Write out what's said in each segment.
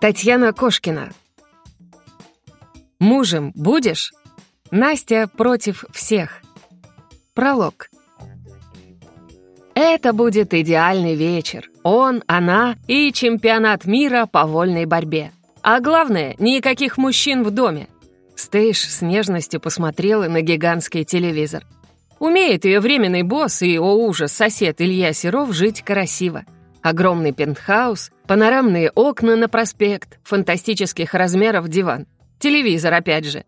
Татьяна Кошкина. Мужем будешь? Настя против всех. Пролог. Это будет идеальный вечер. Он, она и чемпионат мира по вольной борьбе. А главное, никаких мужчин в доме. Стейш с нежностью посмотрела на гигантский телевизор. Умеет ее временный босс и, о ужас, сосед Илья Серов жить красиво. Огромный пентхаус, панорамные окна на проспект, фантастических размеров диван. Телевизор опять же.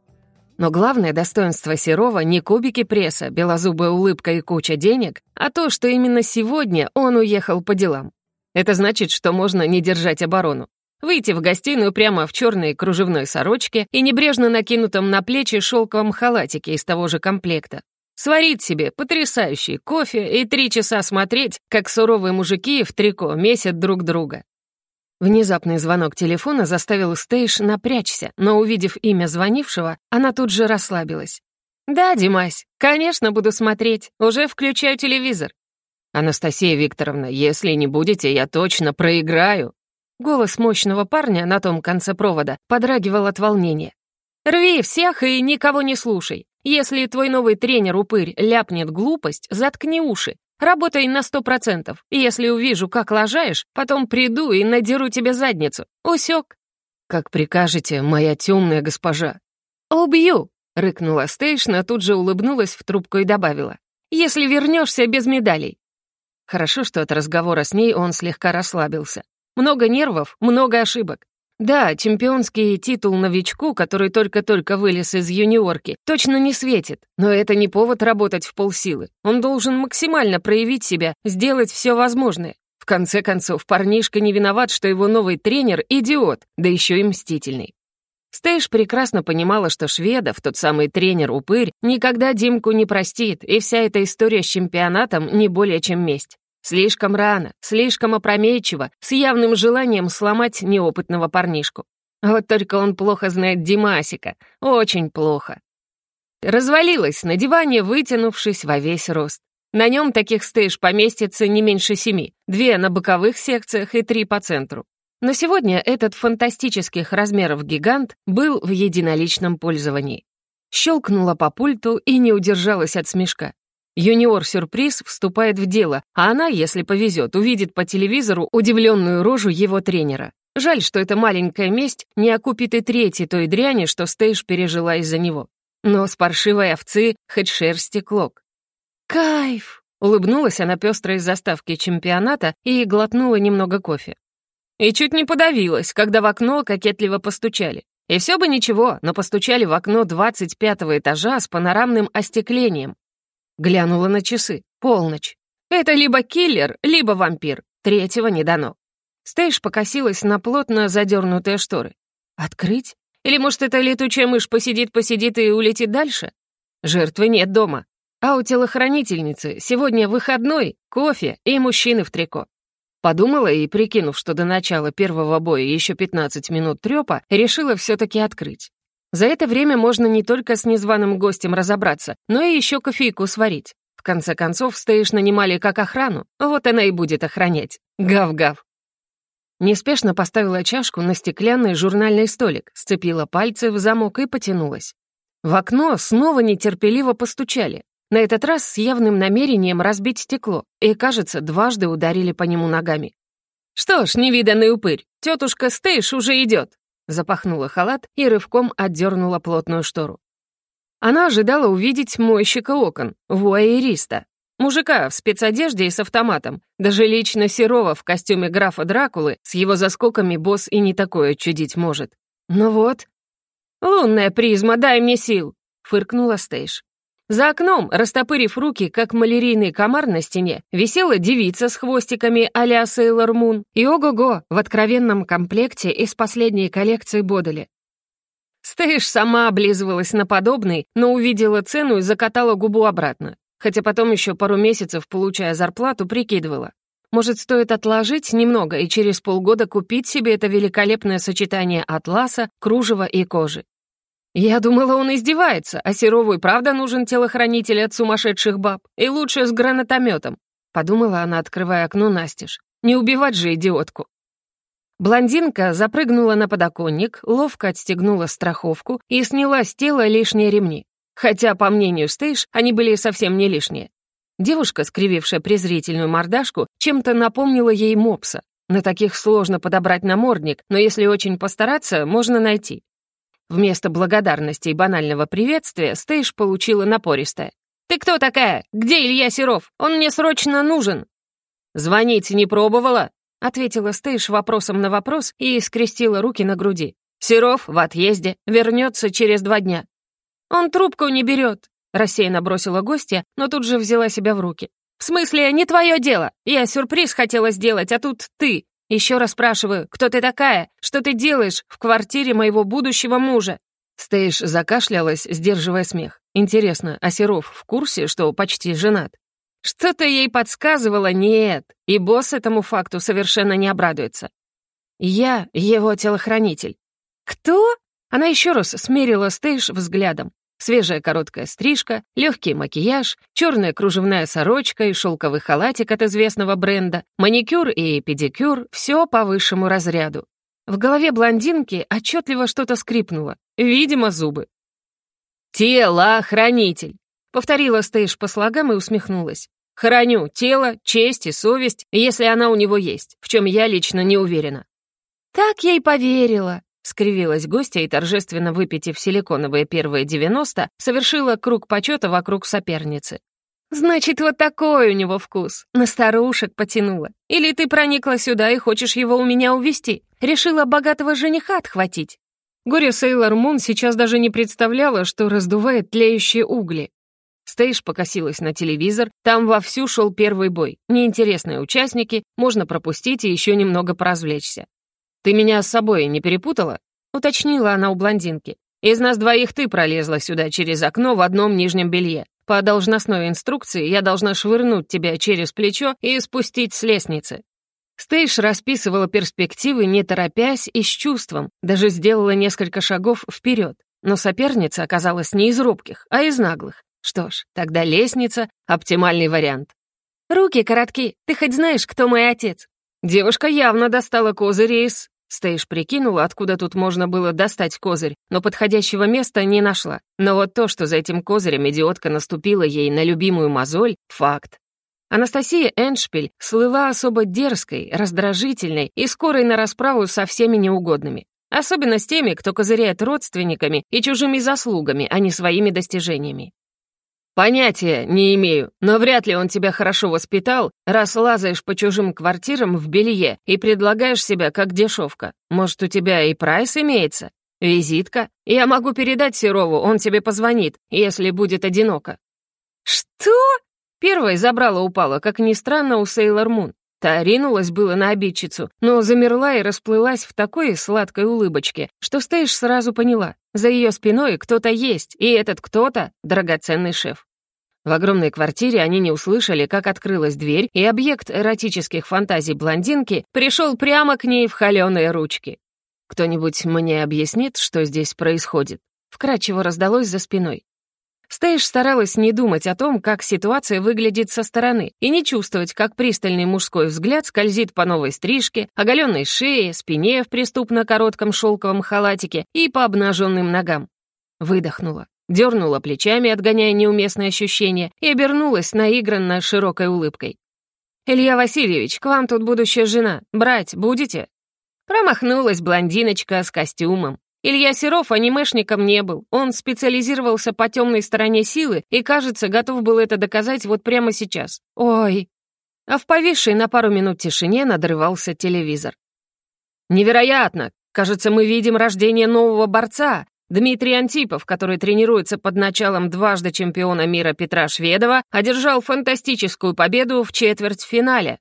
Но главное достоинство Серова не кубики пресса, белозубая улыбка и куча денег, а то, что именно сегодня он уехал по делам. Это значит, что можно не держать оборону. Выйти в гостиную прямо в черной кружевной сорочке и небрежно накинутом на плечи шелковом халатике из того же комплекта. Сварить себе потрясающий кофе и три часа смотреть, как суровые мужики в трико месят друг друга. Внезапный звонок телефона заставил Стейш напрячься, но, увидев имя звонившего, она тут же расслабилась. «Да, Димась, конечно, буду смотреть. Уже включаю телевизор». «Анастасия Викторовна, если не будете, я точно проиграю». Голос мощного парня на том конце провода подрагивал от волнения. «Рви всех и никого не слушай. Если твой новый тренер-упырь ляпнет глупость, заткни уши. Работай на сто процентов. Если увижу, как лажаешь, потом приду и надеру тебе задницу. Усек. Как прикажете, моя темная госпожа. Убью, рыкнула Стейшна, тут же улыбнулась в трубку и добавила. Если вернешься без медалей. Хорошо, что от разговора с ней он слегка расслабился. Много нервов, много ошибок. Да, чемпионский титул новичку, который только-только вылез из юниорки, точно не светит, но это не повод работать в полсилы. Он должен максимально проявить себя, сделать все возможное. В конце концов, парнишка не виноват, что его новый тренер — идиот, да еще и мстительный. Стейш прекрасно понимала, что Шведов, тот самый тренер-упырь, никогда Димку не простит, и вся эта история с чемпионатом не более чем месть. Слишком рано, слишком опрометчиво, с явным желанием сломать неопытного парнишку. Вот только он плохо знает Димасика, очень плохо. Развалилась на диване, вытянувшись во весь рост. На нем таких стейж поместится не меньше семи, две на боковых секциях и три по центру. Но сегодня этот фантастических размеров гигант был в единоличном пользовании. Щелкнула по пульту и не удержалась от смешка. Юниор-сюрприз вступает в дело, а она, если повезет, увидит по телевизору удивленную рожу его тренера. Жаль, что эта маленькая месть не окупит и третьей той дряни, что Стейш пережила из-за него. Но с паршивой овцы хоть шерсти клок. «Кайф!» — улыбнулась она пестрой заставки чемпионата и глотнула немного кофе. И чуть не подавилась, когда в окно кокетливо постучали. И все бы ничего, но постучали в окно 25 этажа с панорамным остеклением, Глянула на часы. Полночь. Это либо киллер, либо вампир. Третьего не дано. Стейш покосилась на плотно задернутые шторы. Открыть? Или, может, эта летучая мышь посидит-посидит и улетит дальше? Жертвы нет дома. А у телохранительницы сегодня выходной, кофе и мужчины в трико. Подумала и, прикинув, что до начала первого боя еще 15 минут трёпа, решила все таки открыть. За это время можно не только с незваным гостем разобраться, но и еще кофейку сварить. В конце концов, Стейш нанимали как охрану, вот она и будет охранять. Гав-гав. Неспешно поставила чашку на стеклянный журнальный столик, сцепила пальцы в замок и потянулась. В окно снова нетерпеливо постучали. На этот раз с явным намерением разбить стекло, и, кажется, дважды ударили по нему ногами. «Что ж, невиданный упырь, тетушка Стейш уже идет запахнула халат и рывком отдернула плотную штору. Она ожидала увидеть мойщика окон, вуайериста, мужика в спецодежде и с автоматом, даже лично Серова в костюме графа Дракулы, с его заскоками босс и не такое чудить может. Но вот... «Лунная призма, дай мне сил!» — фыркнула Стейш. За окном, растопырив руки, как малярийный комар на стене, висела девица с хвостиками а-ля Сейлор Мун и ого-го в откровенном комплекте из последней коллекции Бодали. Стэйш сама облизывалась на подобный, но увидела цену и закатала губу обратно. Хотя потом еще пару месяцев, получая зарплату, прикидывала. Может, стоит отложить немного и через полгода купить себе это великолепное сочетание атласа, кружева и кожи. Я думала, он издевается, а Серову и правда нужен телохранитель от сумасшедших баб, и лучше с гранатометом. Подумала она, открывая окно настежь. Не убивать же идиотку. Блондинка запрыгнула на подоконник, ловко отстегнула страховку и сняла с тела лишние ремни. Хотя, по мнению Стейш, они были совсем не лишние. Девушка, скривившая презрительную мордашку, чем-то напомнила ей мопса. На таких сложно подобрать намордник, но если очень постараться, можно найти. Вместо благодарности и банального приветствия Стейш получила напористое. «Ты кто такая? Где Илья Серов? Он мне срочно нужен!» «Звонить не пробовала?» — ответила Стейш вопросом на вопрос и скрестила руки на груди. «Серов в отъезде, вернется через два дня». «Он трубку не берет», Рассеянно бросила гостья, но тут же взяла себя в руки. «В смысле, не твое дело. Я сюрприз хотела сделать, а тут ты. Еще раз спрашиваю, кто ты такая? Что ты делаешь в квартире моего будущего мужа?» Стейш закашлялась, сдерживая смех. «Интересно, а Серов в курсе, что почти женат?» Что-то ей подсказывало «нет», и босс этому факту совершенно не обрадуется. «Я его телохранитель». «Кто?» Она еще раз смерила Стейш взглядом. Свежая короткая стрижка, легкий макияж, черная кружевная сорочка и шелковый халатик от известного бренда, маникюр и педикюр — все по высшему разряду. В голове блондинки отчетливо что-то скрипнуло. Видимо, зубы. «Телохранитель», — повторила Стейш по слогам и усмехнулась. «Храню тело, честь и совесть, если она у него есть, в чем я лично не уверена». «Так я и поверила», Скривилась гостья и, торжественно выпитив силиконовые первые 90, совершила круг почета вокруг соперницы. «Значит, вот такой у него вкус. На старушек потянула. Или ты проникла сюда и хочешь его у меня увести? Решила богатого жениха отхватить?» Горе Сейлор Мун сейчас даже не представляла, что раздувает тлеющие угли. Стейш покосилась на телевизор, там вовсю шел первый бой. Неинтересные участники, можно пропустить и еще немного поразвлечься. «Ты меня с собой не перепутала?» — уточнила она у блондинки. «Из нас двоих ты пролезла сюда через окно в одном нижнем белье. По должностной инструкции я должна швырнуть тебя через плечо и спустить с лестницы». Стейш расписывала перспективы, не торопясь и с чувством, даже сделала несколько шагов вперед. Но соперница оказалась не из робких, а из наглых. Что ж, тогда лестница — оптимальный вариант. «Руки коротки, ты хоть знаешь, кто мой отец?» Девушка явно достала козырь из... Стейш прикинула, откуда тут можно было достать козырь, но подходящего места не нашла. Но вот то, что за этим козырем идиотка наступила ей на любимую мозоль — факт. Анастасия Эншпиль слыла особо дерзкой, раздражительной и скорой на расправу со всеми неугодными. Особенно с теми, кто козыряет родственниками и чужими заслугами, а не своими достижениями. «Понятия не имею, но вряд ли он тебя хорошо воспитал, раз лазаешь по чужим квартирам в белье и предлагаешь себя как дешевка. Может, у тебя и прайс имеется? Визитка? Я могу передать Серову, он тебе позвонит, если будет одиноко». «Что?» Первой забрала-упала, как ни странно, у Сейлор Мун. Та ринулась было на обидчицу, но замерла и расплылась в такой сладкой улыбочке, что Стейш сразу поняла. За ее спиной кто-то есть, и этот кто-то — драгоценный шеф. В огромной квартире они не услышали, как открылась дверь, и объект эротических фантазий блондинки пришел прямо к ней в холеные ручки. «Кто-нибудь мне объяснит, что здесь происходит?» Вкратчиво раздалось за спиной. Стейш старалась не думать о том, как ситуация выглядит со стороны, и не чувствовать, как пристальный мужской взгляд скользит по новой стрижке, оголенной шее, спине в преступно коротком шелковом халатике и по обнаженным ногам. Выдохнула, дернула плечами, отгоняя неуместные ощущения, и обернулась наигранно широкой улыбкой. «Илья Васильевич, к вам тут будущая жена. Брать будете?» Промахнулась блондиночка с костюмом. Илья Серов анимешником не был. Он специализировался по темной стороне силы и, кажется, готов был это доказать вот прямо сейчас. Ой. А в повисшей на пару минут тишине надрывался телевизор. «Невероятно! Кажется, мы видим рождение нового борца. Дмитрий Антипов, который тренируется под началом дважды чемпиона мира Петра Шведова, одержал фантастическую победу в четвертьфинале.